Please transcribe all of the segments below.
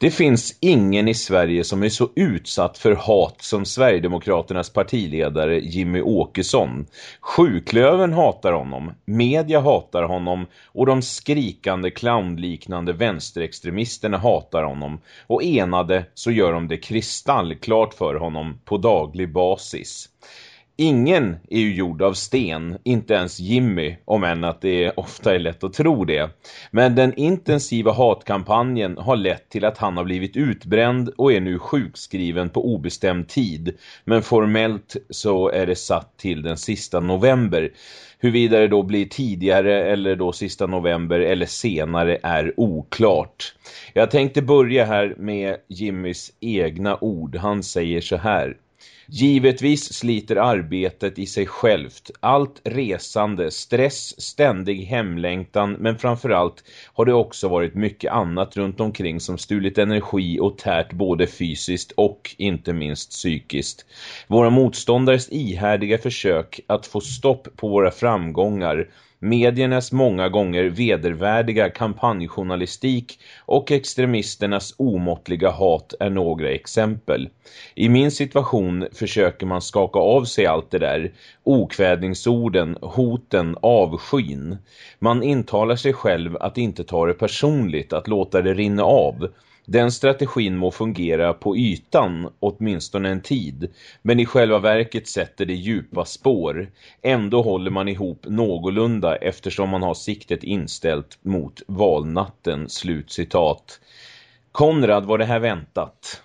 Det finns ingen i Sverige som är så utsatt för hat som Sverigedemokraternas partiledare Jimmy Åkesson. Sjuklöven hatar honom, media hatar honom och de skrikande clownliknande vänsterextremisterna hatar honom. Och enade så gör de det kristallklart för honom på daglig basis. Ingen är ju gjord av sten, inte ens Jimmy, om än att det ofta är lätt att tro det. Men den intensiva hatkampanjen har lett till att han har blivit utbränd och är nu sjukskriven på obestämd tid. Men formellt så är det satt till den sista november. Huruvida det då blir tidigare eller då sista november eller senare är oklart. Jag tänkte börja här med Jimmys egna ord. Han säger så här. Givetvis sliter arbetet i sig självt, allt resande, stress, ständig hemlängtan men framförallt har det också varit mycket annat runt omkring som stulit energi och tärt både fysiskt och inte minst psykiskt. Våra motståndares ihärdiga försök att få stopp på våra framgångar mediernas många gånger vedervärdiga kampanjjournalistik och extremisternas omåttliga hat är några exempel. I min situation försöker man skaka av sig allt det där, okvädningsorden, hoten, avskyn. Man intalar sig själv att inte ta det personligt, att låta det rinna av. Den strategin må fungera på ytan åtminstone en tid, men i själva verket sätter det djupa spår. Ändå håller man ihop någorlunda eftersom man har siktet inställt mot valnatten. Slutcitat. Konrad, var det här väntat?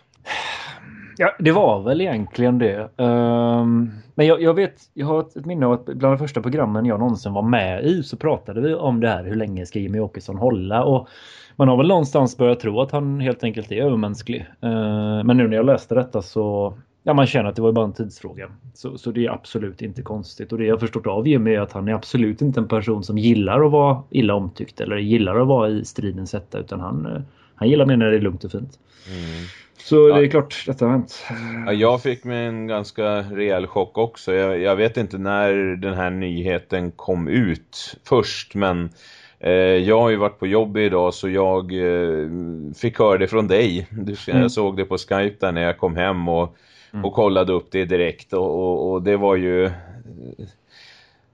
Ja, det var väl egentligen det. Um, men jag, jag, vet, jag har ett minne av att bland de första programmen jag någonsin var med i så pratade vi om det här, hur länge ska Jimmy Åkesson hålla och man har väl någonstans börjat tro att han helt enkelt är övermänsklig. Uh, men nu när jag läste detta så Ja, man känner att det var bara en tidsfråga. Så, så det är absolut inte konstigt. Och det jag förstått av Jimmy är att han är absolut inte en person som gillar att vara illa omtyckt eller gillar att vara i stridens hetta utan han, eh, han gillar mer när det är lugnt och fint. Mm. Så ja. det är klart detta har hänt. Ja, jag fick mig en ganska rejäl chock också. Jag, jag, vet inte när den här nyheten kom ut först men eh, jag har ju varit på jobb idag så jag eh, fick höra det från dig. Du, mm. Jag såg det på Skype där när jag kom hem och, mm. och kollade upp det direkt och, och, och det var ju...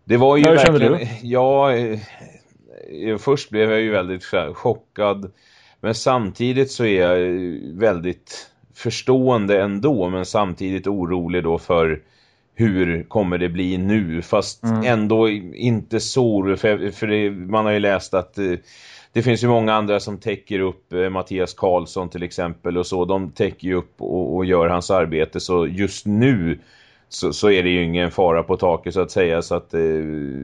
Det var ju Hur verkligen... kände du? Ja, eh, först blev jag ju väldigt chockad men samtidigt så är jag väldigt förstående ändå men samtidigt orolig då för hur kommer det bli nu? Fast mm. ändå inte så för, för det, man har ju läst att eh, det finns ju många andra som täcker upp eh, Mattias Karlsson till exempel och så. De täcker ju upp och, och gör hans arbete. Så just nu så, så är det ju ingen fara på taket så att säga så att eh,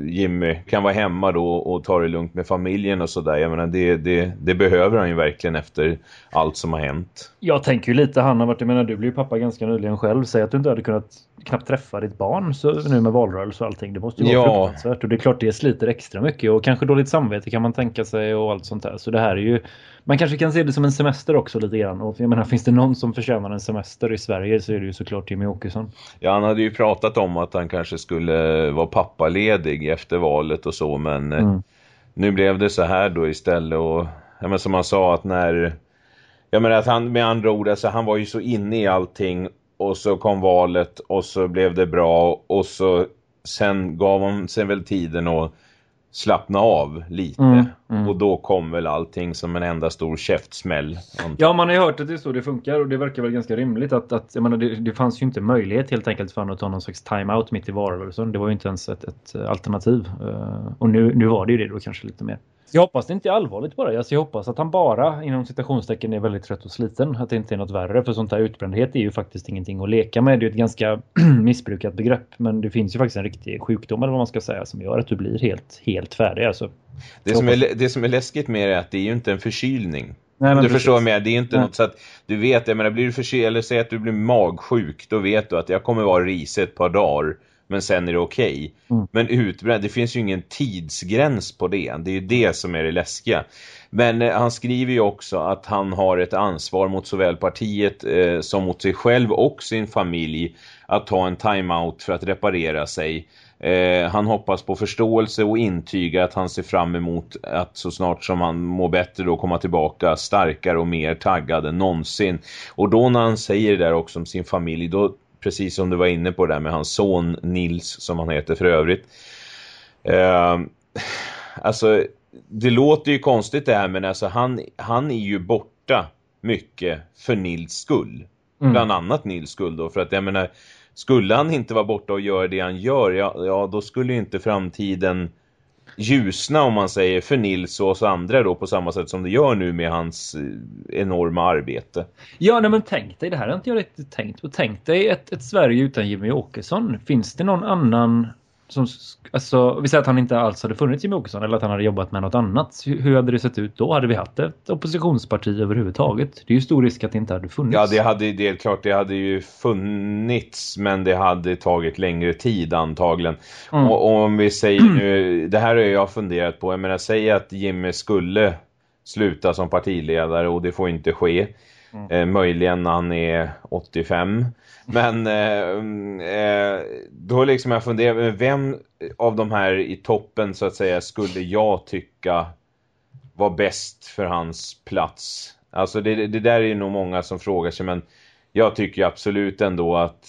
Jimmy kan vara hemma då och ta det lugnt med familjen och sådär. Jag menar det, det, det, behöver han ju verkligen efter allt som har hänt. Jag tänker ju lite han har varit, jag menar du blev ju pappa ganska nyligen själv. Säg att du inte hade kunnat knappt träffa ditt barn så, nu med valrörelse och allting. Det måste ju vara ja. fruktansvärt och det är klart det sliter extra mycket och kanske dåligt samvete kan man tänka sig och allt sånt där. Så det här är ju man kanske kan se det som en semester också lite grann. Och jag menar, finns det någon som förtjänar en semester i Sverige så är det ju såklart Jimmy Åkesson. Ja, han hade ju pratat om att han kanske skulle vara pappaledig efter valet och så, men eh, mm. nu blev det så här då istället. Och ja, men som han sa att när... Jag menar att han med andra ord, alltså, han var ju så inne i allting och så kom valet och så blev det bra och så sen gav han sig väl tiden och slappna av lite. Mm, mm. Och då kom väl allting som en enda stor käftsmäll. Ja, man har ju hört att det är så det funkar och det verkar väl ganska rimligt att, att jag menar, det, det fanns ju inte möjlighet helt enkelt för honom att ta någon slags timeout mitt i valrörelsen. Det var ju inte ens ett, ett alternativ. Uh, och nu, nu var det ju det då kanske lite mer. Jag hoppas det inte är allvarligt bara. Alltså jag hoppas att han bara inom citationstecken är väldigt trött och sliten. Att det inte är något värre. För sånt här utbrändhet är ju faktiskt ingenting att leka med. Det är ju ett ganska missbrukat begrepp. Men det finns ju faktiskt en riktig sjukdom eller vad man ska säga som gör att du blir helt, helt färdig. Alltså. Det, som är, det som är läskigt med det är att det är ju inte en förkylning. Nej, du precis. förstår mig, det är inte Nej. något så att du vet, jag menar, blir du förkyld eller säg att du blir magsjuk, då vet du att jag kommer vara risig ett par dagar men sen är det okej. Okay. Mm. Men utbränd, det finns ju ingen tidsgräns på det. Det är ju det som är det läskiga. Men eh, han skriver ju också att han har ett ansvar mot såväl partiet eh, som mot sig själv och sin familj att ta en timeout för att reparera sig. Eh, han hoppas på förståelse och intyga att han ser fram emot att så snart som han mår bättre då komma tillbaka starkare och mer taggad än någonsin. Och då när han säger det där också om sin familj, då precis som du var inne på där med hans son Nils som han heter för övrigt. Eh, alltså, det låter ju konstigt det här men alltså han, han är ju borta mycket för Nils skull. Mm. Bland annat Nils skull då, för att jag menar skulle han inte vara borta och göra det han gör, ja, ja då skulle ju inte framtiden ljusna om man säger för Nils och oss andra då på samma sätt som det gör nu med hans eh, enorma arbete. Ja, nej, men tänk dig, det här har inte jag riktigt tänkt på. Tänk dig ett, ett Sverige utan Jimmy Åkesson. Finns det någon annan som, alltså, vi säger att han inte alls hade funnits Jimmie Åkesson eller att han hade jobbat med något annat. Hur hade det sett ut då? Hade vi haft ett oppositionsparti överhuvudtaget? Det är ju stor risk att det inte hade funnits. Ja, det hade det är klart det hade ju funnits men det hade tagit längre tid antagligen. Mm. Och, och, om vi säger nu, det här har jag funderat på. Jag menar, säg att Jimmy skulle sluta som partiledare och det får inte ske. Mm. Eh, möjligen när han är 85. Men eh, eh, då liksom jag funderar, vem av de här i toppen så att säga skulle jag tycka var bäst för hans plats? Alltså det, det där är nog många som frågar sig men jag tycker absolut ändå att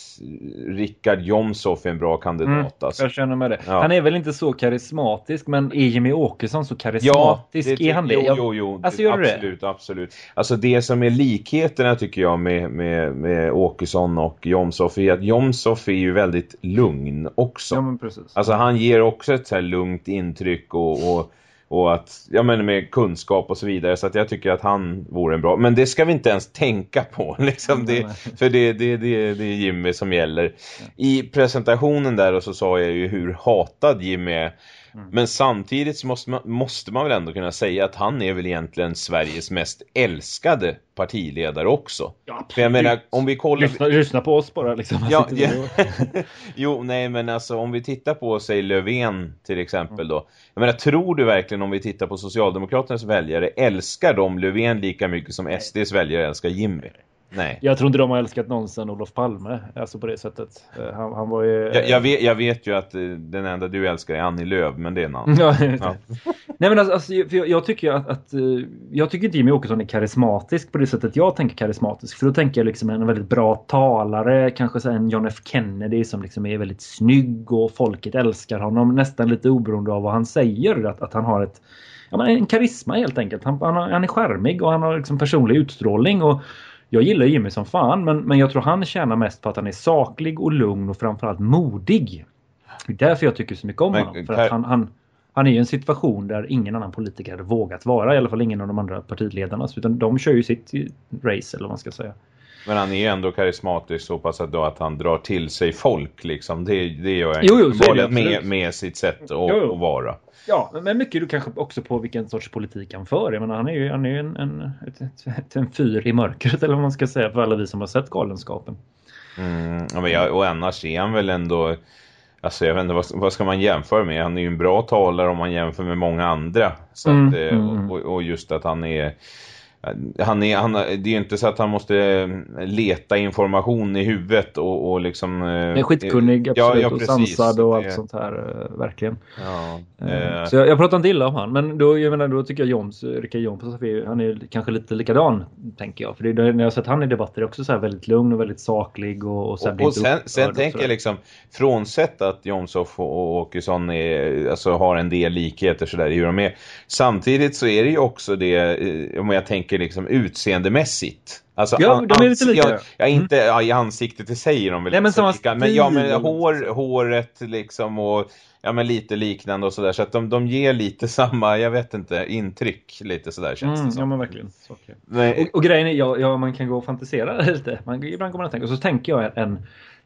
Rickard Jomshoff är en bra kandidat. Mm, alltså. Jag känner med det. Ja. Han är väl inte så karismatisk, men är Jimmy Åkesson så karismatisk? Ja, det, är han det? Jo, jo, jo. Alltså, gör absolut, det? absolut. Alltså det som är likheterna tycker jag med, med, med Åkesson och Jomshoff är att Jomshoff är ju väldigt lugn också. Ja, men precis. Alltså han ger också ett så här lugnt intryck och, och och att, ja men med kunskap och så vidare. Så att jag tycker att han vore en bra, men det ska vi inte ens tänka på liksom, det, för det, det, det, det är Jimmy som gäller. I presentationen där och så sa jag ju hur hatad Jimmy är Mm. Men samtidigt så måste man, måste man väl ändå kunna säga att han är väl egentligen Sveriges mest älskade partiledare också. Ja, För jag menar, om vi kollar... Lyssna, lyssna på oss bara liksom. Ja, ja. jo, nej men alltså om vi tittar på, säg Löfven till exempel då. Jag menar, tror du verkligen om vi tittar på Socialdemokraternas väljare, älskar de Löfven lika mycket som SDs väljare älskar Jimmy? Nej. Jag tror inte de har älskat någonsin Olof Palme. Alltså på det sättet. Eh, han, han var ju... Jag, jag, vet, jag vet ju att eh, den enda du älskar är Annie Lööf, men det är en annan. ja. Nej men alltså, alltså jag, jag, tycker att, att, eh, jag tycker inte Jimmy Åkesson är karismatisk på det sättet jag tänker karismatisk. För då tänker jag liksom en väldigt bra talare, kanske så en John F Kennedy som liksom är väldigt snygg och folket älskar honom nästan lite oberoende av vad han säger. Att, att han har ett ja, men en karisma helt enkelt. Han, han, han är skärmig och han har liksom personlig utstrålning och jag gillar Jimmy som fan men, men jag tror han tjänar mest på att han är saklig och lugn och framförallt modig. Det är därför jag tycker så mycket om men, honom. För att han, han, han är i en situation där ingen annan politiker hade vågat vara. I alla fall ingen av de andra partiledarna. Utan de kör ju sitt race eller vad man ska säga. Men han är ändå karismatisk så pass att, då att han drar till sig folk liksom. Det, det gör han jo, jo, med, med sitt sätt att, vara. Ja, men mycket du kanske också på vilken sorts politik han för. Jag menar, han är ju, han är ju en, en, ett, en fyr i mörkret eller vad man ska säga för alla vi som har sett galenskapen. Mm, men jag, och annars är han väl ändå... Alltså jag vet inte, vad, vad, ska man jämföra med? Han är ju en bra talare om man jämför med många andra. Så mm, att, eh, mm. och, och, just att han är han är, han, det är ju inte så att han måste eh, leta information i huvudet och, och liksom... Eh, är skitkunnig, absolut, ja, ja, och sansad och allt sånt här, eh, verkligen. Ja, eh. Så jag, jag pratar inte illa om han, men då, jag menar, då tycker jag Joms, Rickard Joms, han är kanske lite likadan, tänker jag. För det, när jag har sett han i debatter är också så här väldigt lugn och väldigt saklig och, och, så och, och sen, sen tänker jag liksom, frånsett att Jomshoff och Åkesson är, alltså, har en del likheter sådär i hur de är. Samtidigt så är det ju också det, om jag tänker tänker liksom utseendemässigt. Alltså, ja, de är lite lika. Ja, ja inte ja, i ansiktet i sig är de väl Nej, men så lika. Men, ja, men hår, håret liksom och ja, men lite liknande och sådär. Så att de, de ger lite samma, jag vet inte, intryck lite sådär känns mm, det som. Ja, men verkligen. Okay. Och, och, grejen är, ja, ja, man kan gå och fantisera lite. Man, ibland kommer man att tänka. Och så tänker jag en,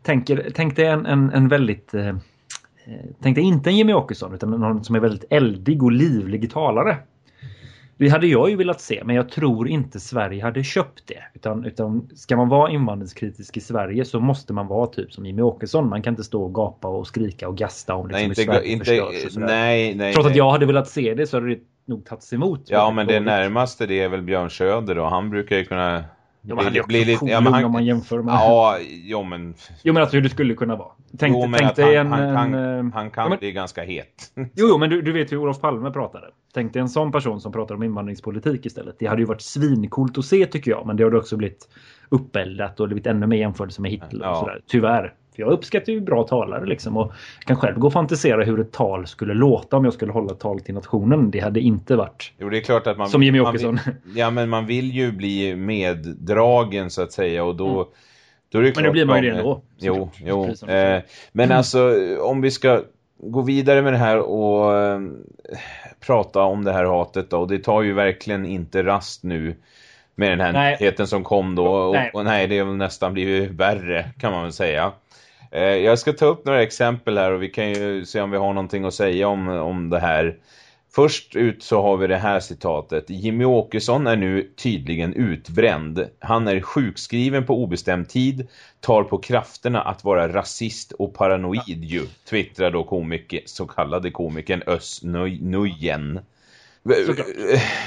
tänker, tänk dig en, en, en väldigt... Eh, Tänk dig inte en Jimmy Åkesson utan någon som är väldigt eldig och livlig talare. Det hade jag ju velat se men jag tror inte Sverige hade köpt det. Utan, utan ska man vara invandringskritisk i Sverige så måste man vara typ som Jimmy Åkesson. Man kan inte stå och gapa och skrika och gasta om liksom, nej, inte, inte, förstörs nej, nej, Trots nej. att jag hade velat se det så hade det nog tagits emot. Ja men det närmaste det är väl Björn Söder då. Han brukar ju kunna Ja, men han är också blir cool ja, han, om man jämför med... Ja, jo men... Jo men alltså hur det skulle kunna vara. Tänk, jo, tänk dig han, en... Han, en, han kan ja, men... bli ganska het. Jo, jo men du, du vet hur Olof Palme pratade. Tänk dig en sån person som pratar om invandringspolitik istället. Det hade ju varit svinkult att se tycker jag. Men det har också blivit uppeldat och blivit ännu mer jämförelse med Hitler ja. och sådär. Tyvärr. För jag uppskattar ju bra talare liksom och kan själv gå och fantisera hur ett tal skulle låta om jag skulle hålla tal till nationen. Det hade inte varit jo, det är klart att man, som Jimmy Åkesson. Vill, ja, men man vill ju bli meddragen så att säga och då mm. Då är det men då blir man ju det ändå. Jo, jo. Eh, men mm. alltså om vi ska gå vidare med det här och eh, prata om det här hatet då. Och det tar ju verkligen inte rast nu med den här nej. nyheten som kom då. Och nej. och nej, det har nästan blivit värre kan man väl säga. Eh, jag ska ta upp några exempel här och vi kan ju se om vi har någonting att säga om, om det här. Först ut så har vi det här citatet. Jimmy Åkesson är nu tydligen utbränd. Han är sjukskriven på obestämd tid, tar på krafterna att vara rasist och paranoid ju, twittrar då komik, så kallade komikern Ös Nujen.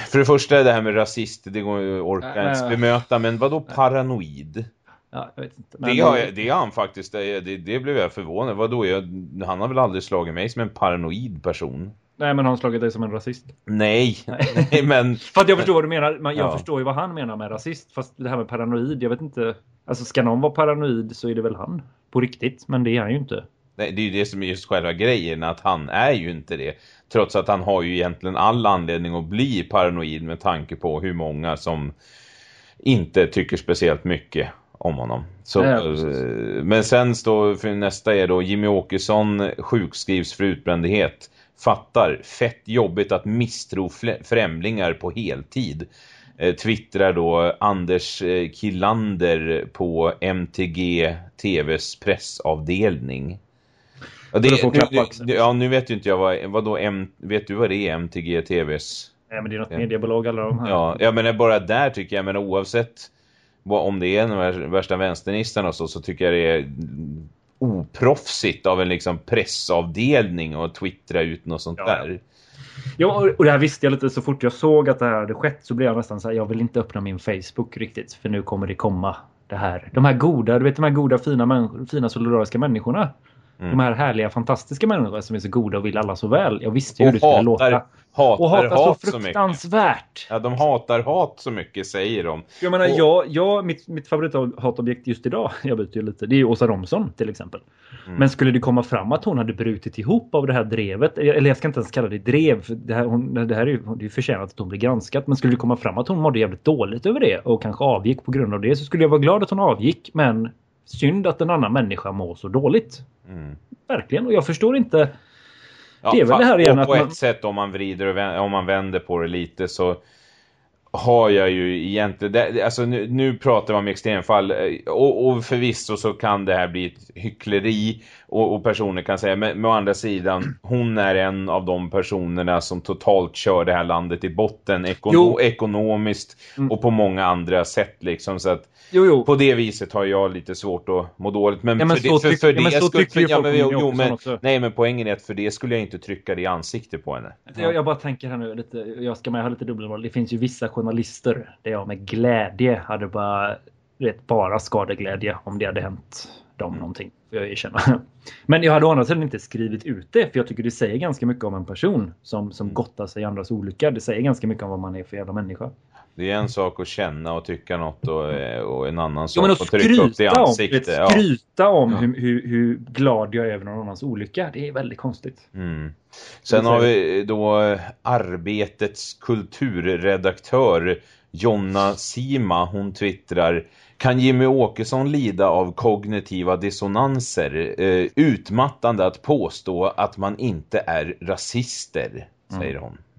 För det första det här med rasist, det går ju orka ens bemöta, men vad då paranoid? Ja, jag vet inte. Men det, har, det har han faktiskt, det, det blev jag förvånad. Vadå, jag, han har väl aldrig slagit mig som en paranoid person? Nej, men har han slagit dig som en rasist? Nej, Nej men... För att jag förstår vad du menar. Jag ja. förstår ju vad han menar med rasist. Fast det här med paranoid, jag vet inte. Alltså ska någon vara paranoid så är det väl han. På riktigt, men det är han ju inte. Nej, det är ju det som är just själva grejen, att han är ju inte det. Trots att han har ju egentligen all anledning att bli paranoid med tanke på hur många som inte tycker speciellt mycket om honom. Så, ja, eh, men sen står för nästa är då Jimmy Åkesson sjukskrivs för utbrändhet. Fattar, fett jobbigt att misstro främlingar på heltid. Eh, twittrar då Anders eh, Killander på MTG TVs pressavdelning. Ja, det, nu, ja, nu vet ju inte jag vad, vad då M, vet du vad det är MTG TVs? Ja, men det är något ja. mediebolag alla de här. Ja, ja, men bara där tycker jag, men oavsett om det är den värsta vänsternisten och så, så tycker jag det är oproffsigt av en liksom pressavdelning och twittra ut något sånt ja. där. Ja, och det här visste jag lite så fort jag såg att det här hade skett så blev jag nästan så här, jag vill inte öppna min Facebook riktigt för nu kommer det komma det här. De här goda, du vet de här goda fina, fina solidariska människorna. Mm. De här härliga, fantastiska människorna som är så goda och vill alla så väl. Jag visste ju hur det skulle låta. Hatar, och hatar hat så fruktansvärt. Så ja, de hatar hat så mycket, säger de. Jag menar, och... jag, jag, mitt, mitt favorithatobjekt just idag, jag byter ju lite, det är Åsa Romson till exempel. Mm. Men skulle det komma fram att hon hade brutit ihop av det här drevet, eller jag ska inte ens kalla det drev, för det här, hon, det här är ju det är förtjänat att hon blir granskat, men skulle det komma fram att hon mådde jävligt dåligt över det och kanske avgick på grund av det så skulle jag vara glad att hon avgick, men synd att en annan människa mår så dåligt. Mm. Verkligen, och jag förstår inte Ja, det är väl det här igen att på man... ett sätt om man vrider och vänder, om man vänder på det lite så har jag ju egentligen, det, alltså nu, nu pratar man om extremfall och, och förvisso så kan det här bli ett hyckleri och, och personer kan säga, men, men å andra sidan hon är en av de personerna som totalt kör det här landet i botten ekono ekonomiskt mm. och på många andra sätt liksom så att jo, jo. på det viset har jag lite svårt att må dåligt men, ja, men för, det, för, för ja, det skulle, för, ja, men, jo, men, nej men poängen är att för det skulle jag inte trycka det i ansiktet på henne. Jag, jag bara tänker här nu lite, jag ska med ha lite dubbelroll. Det finns ju vissa journalister där jag med glädje hade bara vet, bara skadeglädje om det hade hänt dem mm. någonting. Får jag erkänna. Men jag hade å andra sidan inte skrivit ut det. För jag tycker det säger ganska mycket om en person som, som mm. gottar sig i andras olycka. Det säger ganska mycket om vad man är för jävla människa. Det är en sak att känna och tycka något och, och en annan sak att trycka upp det i ansiktet. Om, ja. Skryta om ja. hur, hur, hur, glad jag är över någon annans olycka. Det är väldigt konstigt. Mm. Sen har vi då Arbetets kulturredaktör Jonna Sima. Hon twittrar kan Jimmy Åkesson lida av kognitiva dissonanser? Eh, utmattande att påstå att man inte är rasister, säger hon. Vet det.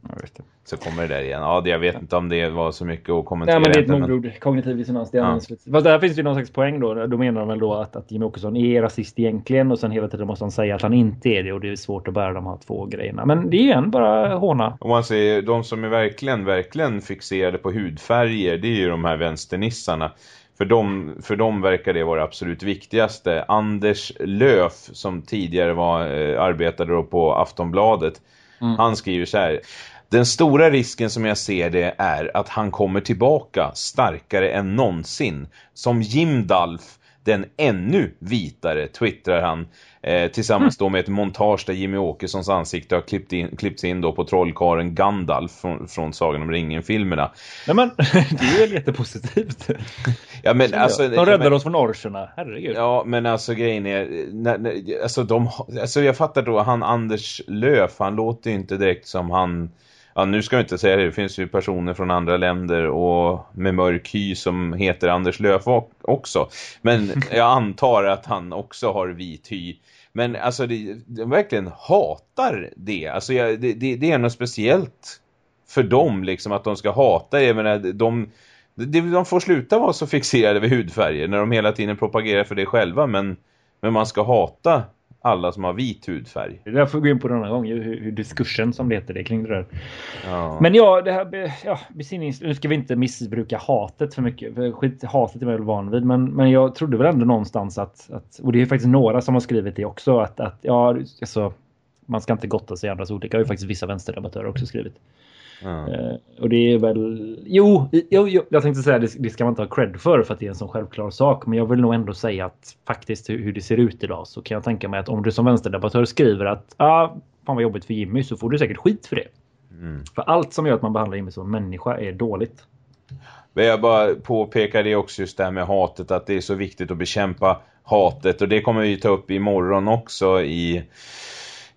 Så kommer det där igen. Ja, jag vet inte om det var så mycket att kommentera. Ja, men det är ett modeord. Kognitiv dissonans. Det ja. Fast där finns det ju någon slags poäng då. Då menar de väl då att, att Jimmy Åkesson är rasist egentligen och sen hela tiden måste han säga att han inte är det och det är svårt att bära de här två grejerna. Men det är igen bara håna. Om man säger de som är verkligen, verkligen fixerade på hudfärger, det är ju de här vänsternissarna. För dem, för dem verkar det vara absolut viktigaste. Anders Löf som tidigare var, eh, arbetade på Aftonbladet. Mm. Han skriver så här. Den stora risken som jag ser det är att han kommer tillbaka starkare än någonsin. Som Jim Dalf, den ännu vitare, twittrar han. Eh, tillsammans då med ett montage där Jimmy Åkessons ansikte har klippt in, klippts in då på trollkaren Gandalf från, från Sagan om ringen-filmerna. Nej men, det är väl jättepositivt. Ja, men, alltså, De räddar oss från orcherna, herregud. Ja, men alltså grejen är, när, när, alltså, de, alltså jag fattar då, han Anders Löf, han låter ju inte direkt som han ja, nu ska vi inte säga det, det finns ju personer från andra länder och med mörk hy som heter Anders Löf också. Men jag antar att han också har vit hy. Men alltså, det, de verkligen hatar det. Alltså, jag, det, det, det, är något speciellt för dem, liksom, att de ska hata. Jag menar, de, de, de får sluta vara så fixerade vid hudfärger när de hela tiden propagerar för det själva. Men, men man ska hata alla som har vit hudfärg. Det där får gå in på någon gång, hur, hur diskursen som det heter det kring det där. Ja. Men ja, det här, ja, besinnings... Nu ska vi inte missbruka hatet för mycket. För skit, hatet är man väl van vid. Men, men jag trodde väl ändå någonstans att, att... Och det är faktiskt några som har skrivit det också. Att, att ja, alltså, man ska inte gotta sig i andras olika. Det har ju faktiskt vissa vänsterdebattörer också skrivit. Mm. och det är väl... Jo, jo, jo jag tänkte säga det, det ska man inte ha cred för för att det är en sån självklar sak. Men jag vill nog ändå säga att faktiskt hur, hur det ser ut idag så kan jag tänka mig att om du som vänsterdebattör skriver att ah, fan vad jobbigt för Jimmy så får du säkert skit för det. Mm. För allt som gör att man behandlar Jimmy som människa är dåligt. Men jag bara påpekar det också just det här med hatet att det är så viktigt att bekämpa hatet och det kommer vi ta upp imorgon också i,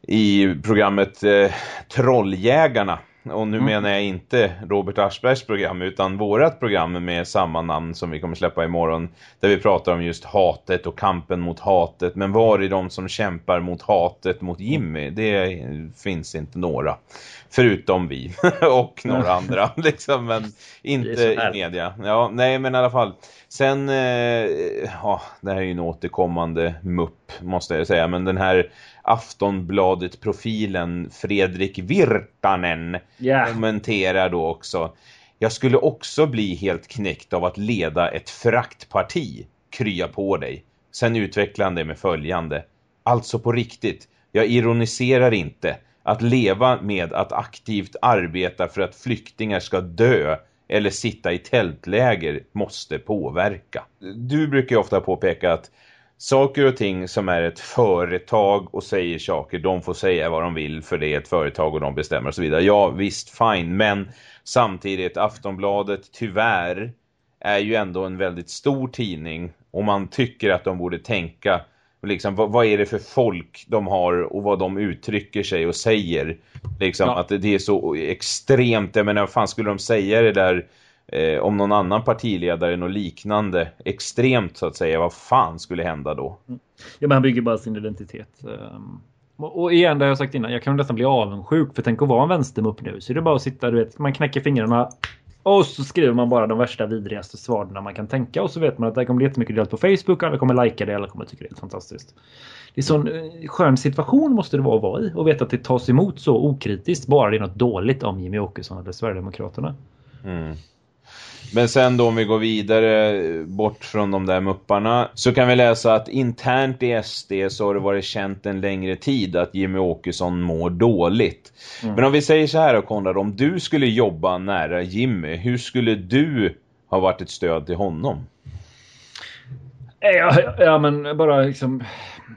i programmet eh, Trolljägarna och nu mm. menar jag inte Robert Aschbergs program utan vårat program med samma namn som vi kommer släppa imorgon. Där vi pratar om just hatet och kampen mot hatet. Men var är de som kämpar mot hatet mot Jimmy? Det finns inte några. Förutom vi och några andra. Liksom, men inte i media. Ja, nej men i alla fall. Sen, eh, ja, det här är ju en återkommande mupp måste jag säga. Men den här Aftonbladet-profilen Fredrik Virtanen yeah. kommenterar då också Jag skulle också bli helt knäckt av att leda ett fraktparti. Krya på dig. Sen utvecklar han det med följande. Alltså på riktigt, jag ironiserar inte. Att leva med att aktivt arbeta för att flyktingar ska dö eller sitta i tältläger måste påverka. Du brukar ju ofta påpeka att saker och ting som är ett företag och säger saker, de får säga vad de vill för det är ett företag och de bestämmer och så vidare. Ja, visst, fine. Men samtidigt, Aftonbladet tyvärr är ju ändå en väldigt stor tidning och man tycker att de borde tänka liksom, vad, vad, är det för folk de har och vad de uttrycker sig och säger. Liksom, ja. att det, är så extremt, jag menar, vad fan skulle de säga det där eh, om någon annan partiledare något liknande extremt så att säga, vad fan skulle hända då? Mm. Ja, men han bygger bara sin identitet. Um, och igen, det har jag sagt innan, jag kan nästan bli avundsjuk för tänk att vara en vänstermupp nu. Så det är bara att sitta, du vet, man knäcker fingrarna och så skriver man bara de värsta vidrigaste svaren man kan tänka och så vet man att det kommer bli jättemycket delat på Facebook alla kommer lajka det, alla kommer tycka det är fantastiskt. Det är sån eh, skön situation måste det vara att vara i och veta att det tas emot så okritiskt bara det är något dåligt om Jimmy Åkesson eller Sverigedemokraterna. Mm. Men sen då om vi går vidare bort från de där mupparna så kan vi läsa att internt i SD så har det varit känt en längre tid att Jimmy Åkesson mår dåligt. Mm. Men om vi säger så här då Konrad, om du skulle jobba nära Jimmy, hur skulle du ha varit ett stöd till honom? Ja, ja men bara liksom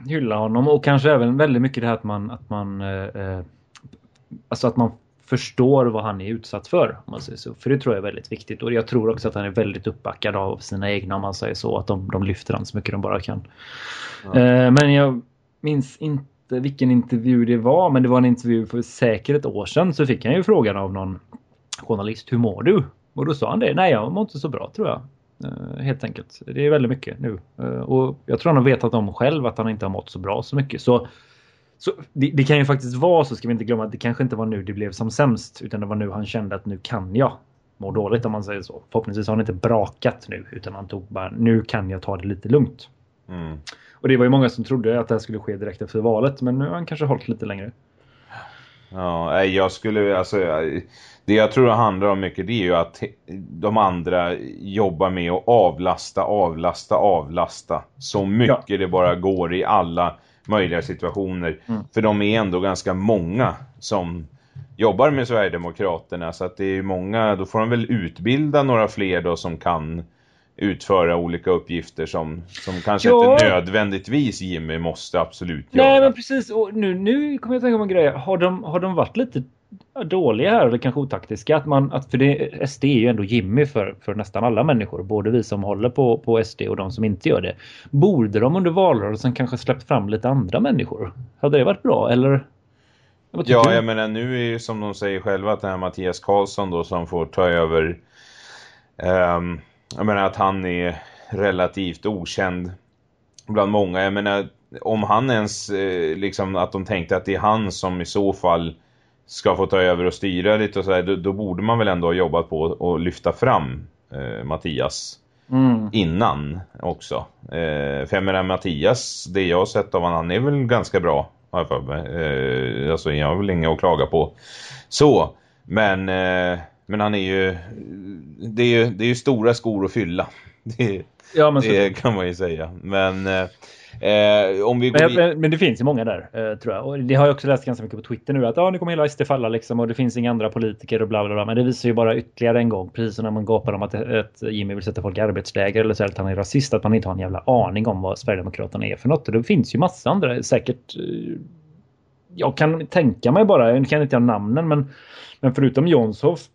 hylla honom och kanske även väldigt mycket det här att man att man eh, eh alltså att man förstår vad han är utsatt för. Om man säger så. För det tror jag är väldigt viktigt. Och jag tror också att han är väldigt uppbackad av sina egna om man säger så. Att de, de lyfter han så mycket de bara kan. Ja. Eh, men jag minns inte vilken intervju det var. Men det var en intervju för säkert ett år sedan. Så fick han ju frågan av någon journalist. Hur mår du? Och då sa han det. Nej, jag mår inte så bra tror jag. Uh, helt enkelt. Det är väldigt mycket nu. Uh, och jag tror han har vetat om själv att han inte har mått så bra så mycket. Så så det, det, kan ju faktiskt vara så, ska vi inte glömma, att det kanske inte var nu det blev som sämst. Utan det var nu han kände att nu kan jag må dåligt om man säger så. Förhoppningsvis har han inte brakat nu. Utan han tog bara, nu kan jag ta det lite lugnt. Mm. Och det var ju många som trodde att det här skulle ske direkt efter valet. Men nu har han kanske hållit lite längre. Ja, jag skulle, alltså... Det jag tror det handlar om mycket det är ju att de andra jobbar med att avlasta, avlasta, avlasta. Så mycket ja. det bara går i alla möjliga situationer. Mm. För de är ändå ganska många som jobbar med Sverigedemokraterna så att det är många, då får de väl utbilda några fler då som kan utföra olika uppgifter som, som kanske ja. inte nödvändigtvis Jimmy måste absolut göra. Nej men precis, och nu, nu kommer jag att tänka på en grej. Har de, har de varit lite dåliga här eller kanske otaktiska? Att man, att, för det, SD är ju ändå Jimmy för, för nästan alla människor. Både vi som håller på, på SD och de som inte gör det. Borde de under valrörelsen kanske släppt fram lite andra människor? Hade det varit bra eller? Ja, du? jag menar nu är ju som de säger själva att det här Mattias Karlsson då som får ta över um, jag menar att han är relativt okänd bland många. Jag menar om han ens eh, liksom att de tänkte att det är han som i så fall ska få ta över och styra lite och så här, då, då, borde man väl ändå ha jobbat på att lyfta fram eh, Mattias mm. innan också. Eh, för jag menar Mattias, det jag har sett av honom, han är väl ganska bra har jag. Eh, alltså jag har väl inga att klaga på. Så, men eh, men han är ju det är ju, det är ju stora skor att fylla. Det, ja, men det kan man ju säga. Men eh, om vi går men, men, det finns ju många där, eh, tror jag. Och det har jag också läst ganska mycket på Twitter nu. Att ah, nu kommer hela SD falla liksom. Och det finns inga andra politiker och bla bla bla. Men det visar ju bara ytterligare en gång. Precis som när man gapar om att, att Jimmy vill sätta folk i arbetsläger. Eller så att han är rasist. Att man inte har en jävla aning om vad Sverigedemokraterna är för något. Och det finns ju massa andra. Säkert eh, jag kan tänka mig bara, jag kan inte ha namnen, men, men förutom Jonshoff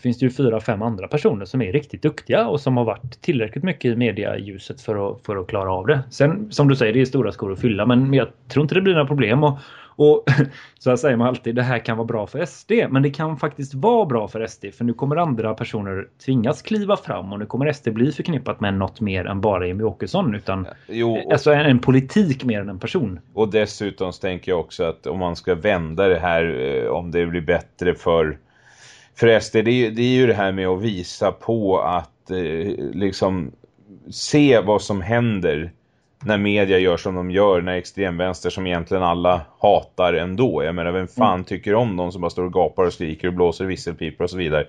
finns det ju fyra, fem andra personer som är riktigt duktiga och som har varit tillräckligt mycket i medialjuset för att, för att klara av det. Sen som du säger, det är stora skor att fylla men jag tror inte det blir några problem. Och, och så här säger man alltid, det här kan vara bra för SD. Men det kan faktiskt vara bra för SD för nu kommer andra personer tvingas kliva fram och nu kommer SD bli förknippat med något mer än bara Jimmy Åkesson utan jo, och, alltså en, en, politik mer än en person. Och dessutom tänker jag också att om man ska vända det här, eh, om det blir bättre för för SD, det är, det är ju det här med att visa på att eh, liksom se vad som händer när media gör som de gör, när extremvänster som egentligen alla hatar ändå. Jag menar, vem fan mm. tycker om de som bara står och gapar och skriker och blåser visselpipor och så vidare.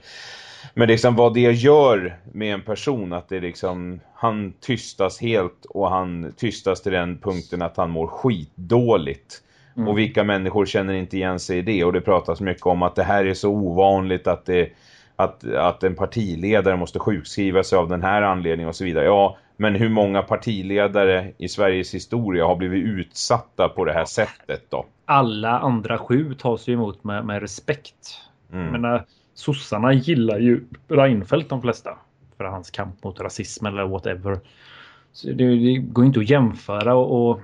Men liksom vad det gör med en person att det liksom, han tystas helt och han tystas till den punkten att han mår skitdåligt. Mm. Och vilka människor känner inte igen sig i det? Och det pratas mycket om att det här är så ovanligt att, det, att, att en partiledare måste sjukskriva sig av den här anledningen och så vidare. Ja, men hur många partiledare i Sveriges historia har blivit utsatta på det här sättet då? Alla andra sju tas ju emot med, med respekt. Mm. Menar, sossarna gillar ju Reinfeldt de flesta. För hans kamp mot rasism eller whatever. Så det, det går inte att jämföra och, och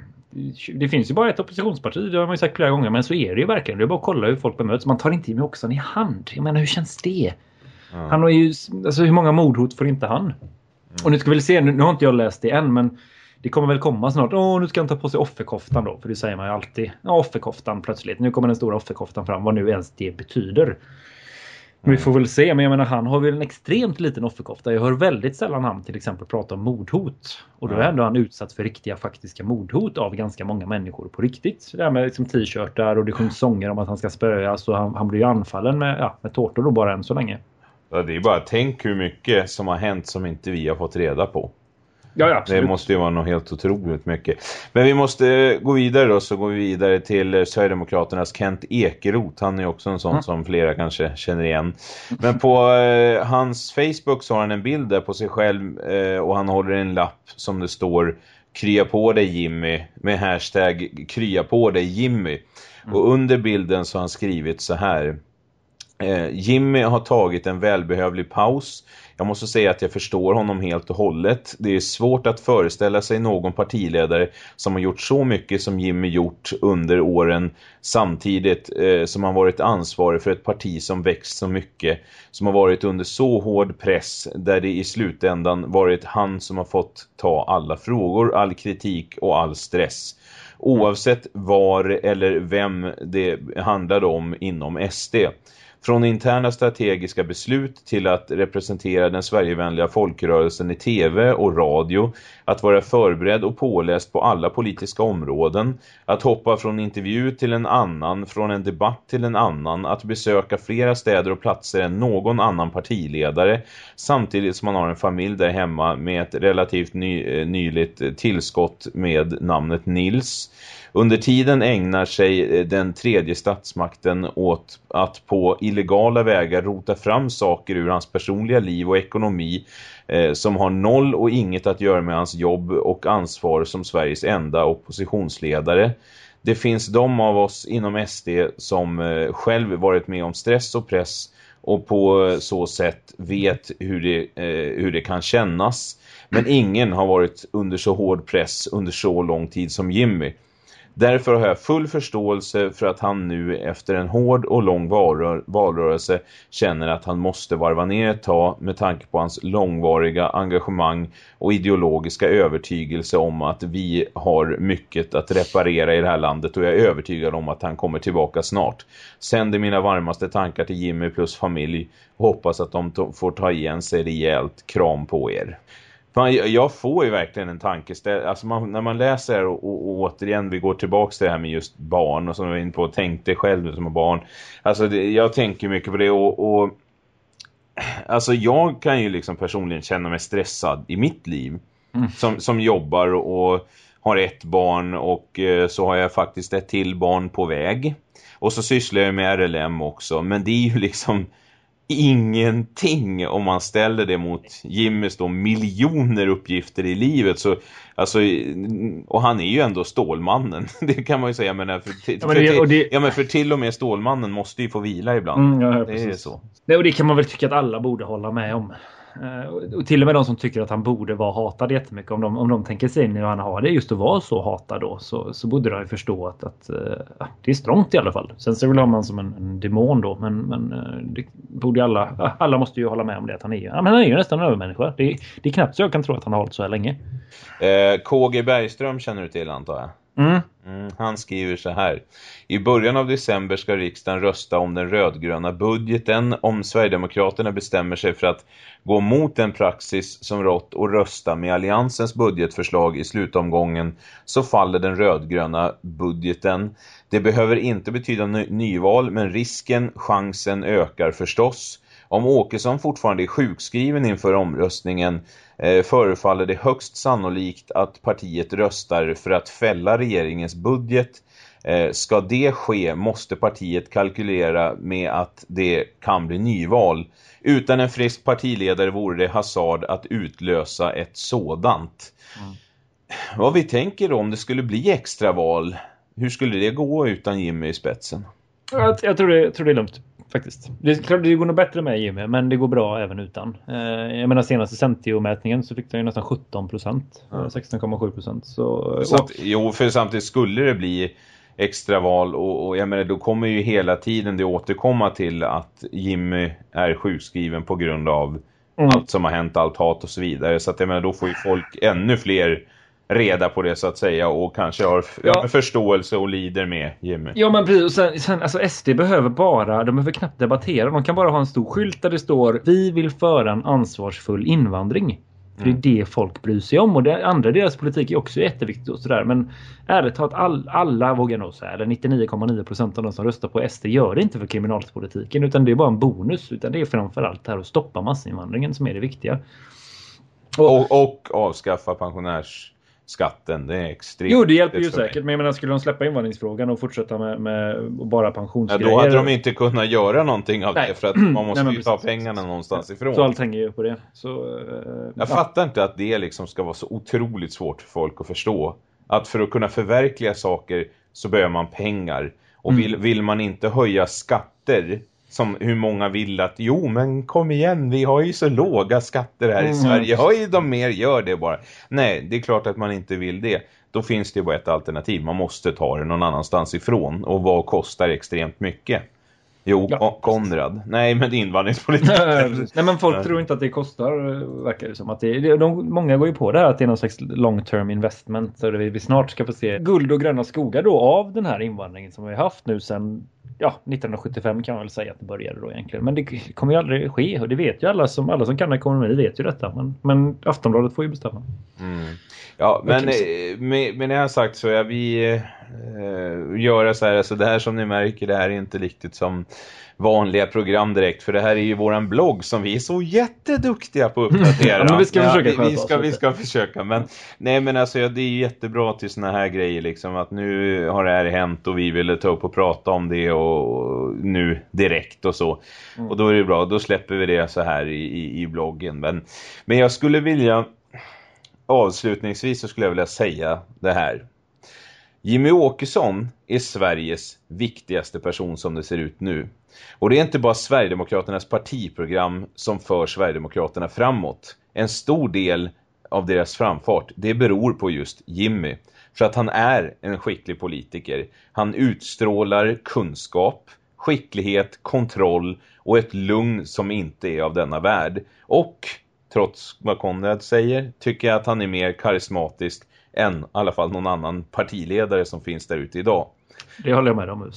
det finns ju bara ett oppositionsparti, det har man ju sagt flera gånger, men så är det ju verkligen. Det är bara att kolla hur folk bemöts. Man tar inte Jimmie Åkesson i hand. Jag menar, hur känns det? Mm. Han har ju, alltså hur många mordhot får inte han? Mm. Och nu ska vi se, nu, nu, har inte jag läst det än, men det kommer väl komma snart. Åh, nu ska han ta på sig offerkoftan då, för det säger man ju alltid. Ja, offerkoftan plötsligt. Nu kommer den stora offerkoftan fram, vad nu ens det betyder. Vi får väl se, men jag menar han har väl en extremt liten offerkofta. Jag hör väldigt sällan han till exempel prata om mordhot. Och då är ändå han utsatt för riktiga faktiska mordhot av ganska många människor på riktigt. Det här med liksom t-shirtar och det sjungs sånger om att han ska spöas och han, han blir ju anfallen med, ja, med tårtor då bara än så länge. Ja, det är bara tänk hur mycket som har hänt som inte vi har fått reda på. Ja, ja, det måste ju vara något helt otroligt mycket. Men vi måste gå vidare då, så går vi vidare till Sverigedemokraternas Kent Ekeroth. Han är också en sån mm. som flera kanske känner igen. Men på eh, hans Facebook så har han en bild där på sig själv eh, och han håller en lapp som det står Krya på dig Jimmy med hashtag Krya på dig Jimmy. Mm. Och under bilden så har han skrivit så här. Eh, Jimmy har tagit en välbehövlig paus jag måste säga att jag förstår honom helt och hållet. Det är svårt att föreställa sig någon partiledare som har gjort så mycket som Jimmy gjort under åren samtidigt eh, som han varit ansvarig för ett parti som växt så mycket, som har varit under så hård press där det i slutändan varit han som har fått ta alla frågor, all kritik och all stress oavsett var eller vem det handlade om inom SD. Från interna strategiska beslut till att representera den Sverigevänliga folkrörelsen i tv och radio, att vara förberedd och påläst på alla politiska områden, att hoppa från intervju till en annan, från en debatt till en annan, att besöka flera städer och platser än någon annan partiledare, samtidigt som man har en familj där hemma med ett relativt ny, eh, nyligt tillskott med namnet Nils. Under tiden ägnar sig eh, den tredje statsmakten åt att på illegala vägar rota fram saker ur hans personliga liv och ekonomi eh, som har noll och inget att göra med hans jobb och ansvar som Sveriges enda oppositionsledare. Det finns de av oss inom SD som eh, själv varit med om stress och press och på eh, så sätt vet hur det, eh, hur det kan kännas. Men ingen har varit under så hård press under så lång tid som Jimmy. Därför har jag full förståelse för att han nu efter en hård och lång valrörelse känner att han måste varva ner ett tag med tanke på hans långvariga engagemang och ideologiska övertygelse om att vi har mycket att reparera i det här landet och jag är övertygad om att han kommer tillbaka snart. Sänder mina varmaste tankar till Jimmy plus familj och hoppas att de får ta igen sig rejält. Kram på er. Fan, jag får ju verkligen en tankeställ. Alltså man, när man läser och, och, och, återigen vi går tillbaka till det här med just barn och som jag var inne på, tänk dig själv som barn. Alltså det, jag tänker mycket på det och, och alltså jag kan ju liksom personligen känna mig stressad i mitt liv. Mm. Som, som jobbar och har ett barn och eh, så har jag faktiskt ett till barn på väg. Och så sysslar jag med RLM också. Men det är ju liksom ingenting om man ställer det mot Jimmys då miljoner uppgifter i livet så alltså och han är ju ändå stålmannen det kan man ju säga men för, ja, men, det, det, ja, men för till och med stålmannen måste ju få vila ibland. Mm, ja, det är så. Nej, och det kan man väl tycka att alla borde hålla med om. Eh, och till och med de som tycker att han borde vara hatad jättemycket. Om de, om de tänker sig in i hur han har det just att vara så hatad då. Så, så borde de ju förstå att, att äh, det är strångt i alla fall. Sen så vill man som en, en demon då. Men, men eh, det borde alla, alla måste ju hålla med om det. Att han är, ja, men han är ju nästan en övermänniska. Det, det är knappt så jag kan tro att han har hållit så här länge. Eh, KG Bergström känner du till antar jag? Mm. Mm, han skriver så här. I början av december ska riksdagen rösta om den rödgröna budgeten. Om Sverigedemokraterna bestämmer sig för att gå mot den praxis som rått och rösta med alliansens budgetförslag i slutomgången så faller den rödgröna budgeten. Det behöver inte betyda nyval men risken, chansen ökar förstås. Om Åkesson fortfarande är sjukskriven inför omröstningen eh, förefaller det högst sannolikt att partiet röstar för att fälla regeringens budget. Eh, ska det ske måste partiet kalkylera med att det kan bli nyval. Utan en frisk partiledare vore det hasard att utlösa ett sådant. Mm. Vad vi tänker då om det skulle bli extraval, hur skulle det gå utan Jimmy i spetsen? Jag, jag, tror, det, jag tror det är lugnt faktiskt. Det, det går nog bättre med Jimmy, men det går bra även utan. Eh, jag menar senaste Centio-mätningen så fick den ju nästan 17 procent. Mm. 16,7 procent. Så, jo, för samtidigt skulle det bli extraval och, och jag menar då kommer ju hela tiden det återkomma till att Jimmy är sjukskriven på grund av mm. allt som har hänt, allt hat och så vidare. Så att jag menar då får ju folk ännu fler reda på det så att säga och kanske har ja. förståelse och lider med Jimmy. Ja men precis, och sen, sen, alltså SD behöver bara, de behöver knappt debattera, de kan bara ha en stor skylt där det står vi vill föra en ansvarsfull invandring. För mm. det är det folk bryr sig om och det andra deras politik är också jätteviktigt och sådär men ärligt talat all, alla vågar nog säga eller 99,9% av de som röstar på SD gör det inte för kriminalpolitiken utan det är bara en bonus utan det är framförallt det här att stoppa massinvandringen som är det viktiga. Och, och, och avskaffa pensionärs skatten. Det är extremt. Jo, det hjälper ju säkert. Men jag menar, skulle de släppa invandringsfrågan och fortsätta med, med bara pensionsgrejer? Ja, då hade de inte kunnat göra någonting av Nej. det. För att man måste Nej, ju ta pengarna någonstans ifrån. Så allt hänger ju på det. Så, uh, jag ja. fattar inte att det liksom ska vara så otroligt svårt för folk att förstå. Att för att kunna förverkliga saker så behöver man pengar. Och mm. vill, vill man inte höja skatter som hur många vill att jo men kom igen vi har ju så låga skatter här mm. i Sverige höj de mer gör det bara nej det är klart att man inte vill det då finns det bara ett alternativ man måste ta det någon annanstans ifrån och vad kostar extremt mycket Jo, ja. Konrad. Nej, men invandringspolitik. Nej, men folk tror inte att det kostar, verkar det som. Att det, de, många går ju på det här att det är någon slags long term investment. Så vi, vi snart ska få se guld och gröna skogar då av den här invandringen som vi har haft nu sedan ja, 1975 kan man väl säga att det började då egentligen. Men det kommer ju aldrig ske och det vet ju alla som, alla som kan ekonomi vet ju detta. Men, men Aftonbladet får ju bestämma. Mm. Ja, men med, med det här sagt så är vi, eh, göra så här, alltså det här som ni märker, det här är inte riktigt som vanliga program direkt, för det här är ju våran blogg som vi är så jätteduktiga på att uppdatera. ja, men vi ska ja, försöka vi, vi, ska, vi ska försöka, men nej men alltså ja, det är jättebra till såna här grejer liksom, att nu har det här hänt och vi ville ta upp och prata om det och nu direkt och så. Mm. Och då är det bra, då släpper vi det så här i, i, i bloggen. Men, men jag skulle vilja avslutningsvis så skulle jag vilja säga det här. Jimmy Åkesson är Sveriges viktigaste person som det ser ut nu. Och det är inte bara Sverigedemokraternas partiprogram som för Sverigedemokraterna framåt. En stor del av deras framfart, det beror på just Jimmy. För att han är en skicklig politiker. Han utstrålar kunskap, skicklighet, kontroll och ett lugn som inte är av denna värld. Och trots vad Konrad säger, tycker jag att han är mer karismatisk än i alla fall någon annan partiledare som finns där ute idag. Det håller jag med om.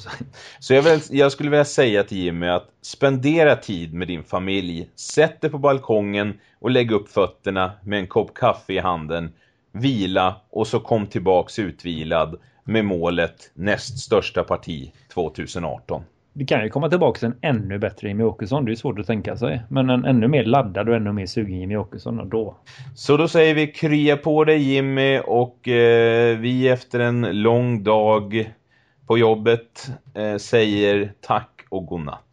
Så jag, vill, jag skulle vilja säga till Jimmy att spendera tid med din familj. Sätt dig på balkongen och lägg upp fötterna med en kopp kaffe i handen. Vila och så kom tillbaks utvilad med målet näst största parti 2018 det kan ju komma tillbaka en ännu bättre Jimmy Åkesson. Det är svårt att tänka sig. Men en ännu mer laddad och ännu mer sugen Jimmy Åkesson och då. Så då säger vi krya på dig Jimmy och eh, vi efter en lång dag på jobbet eh, säger tack och godnatt.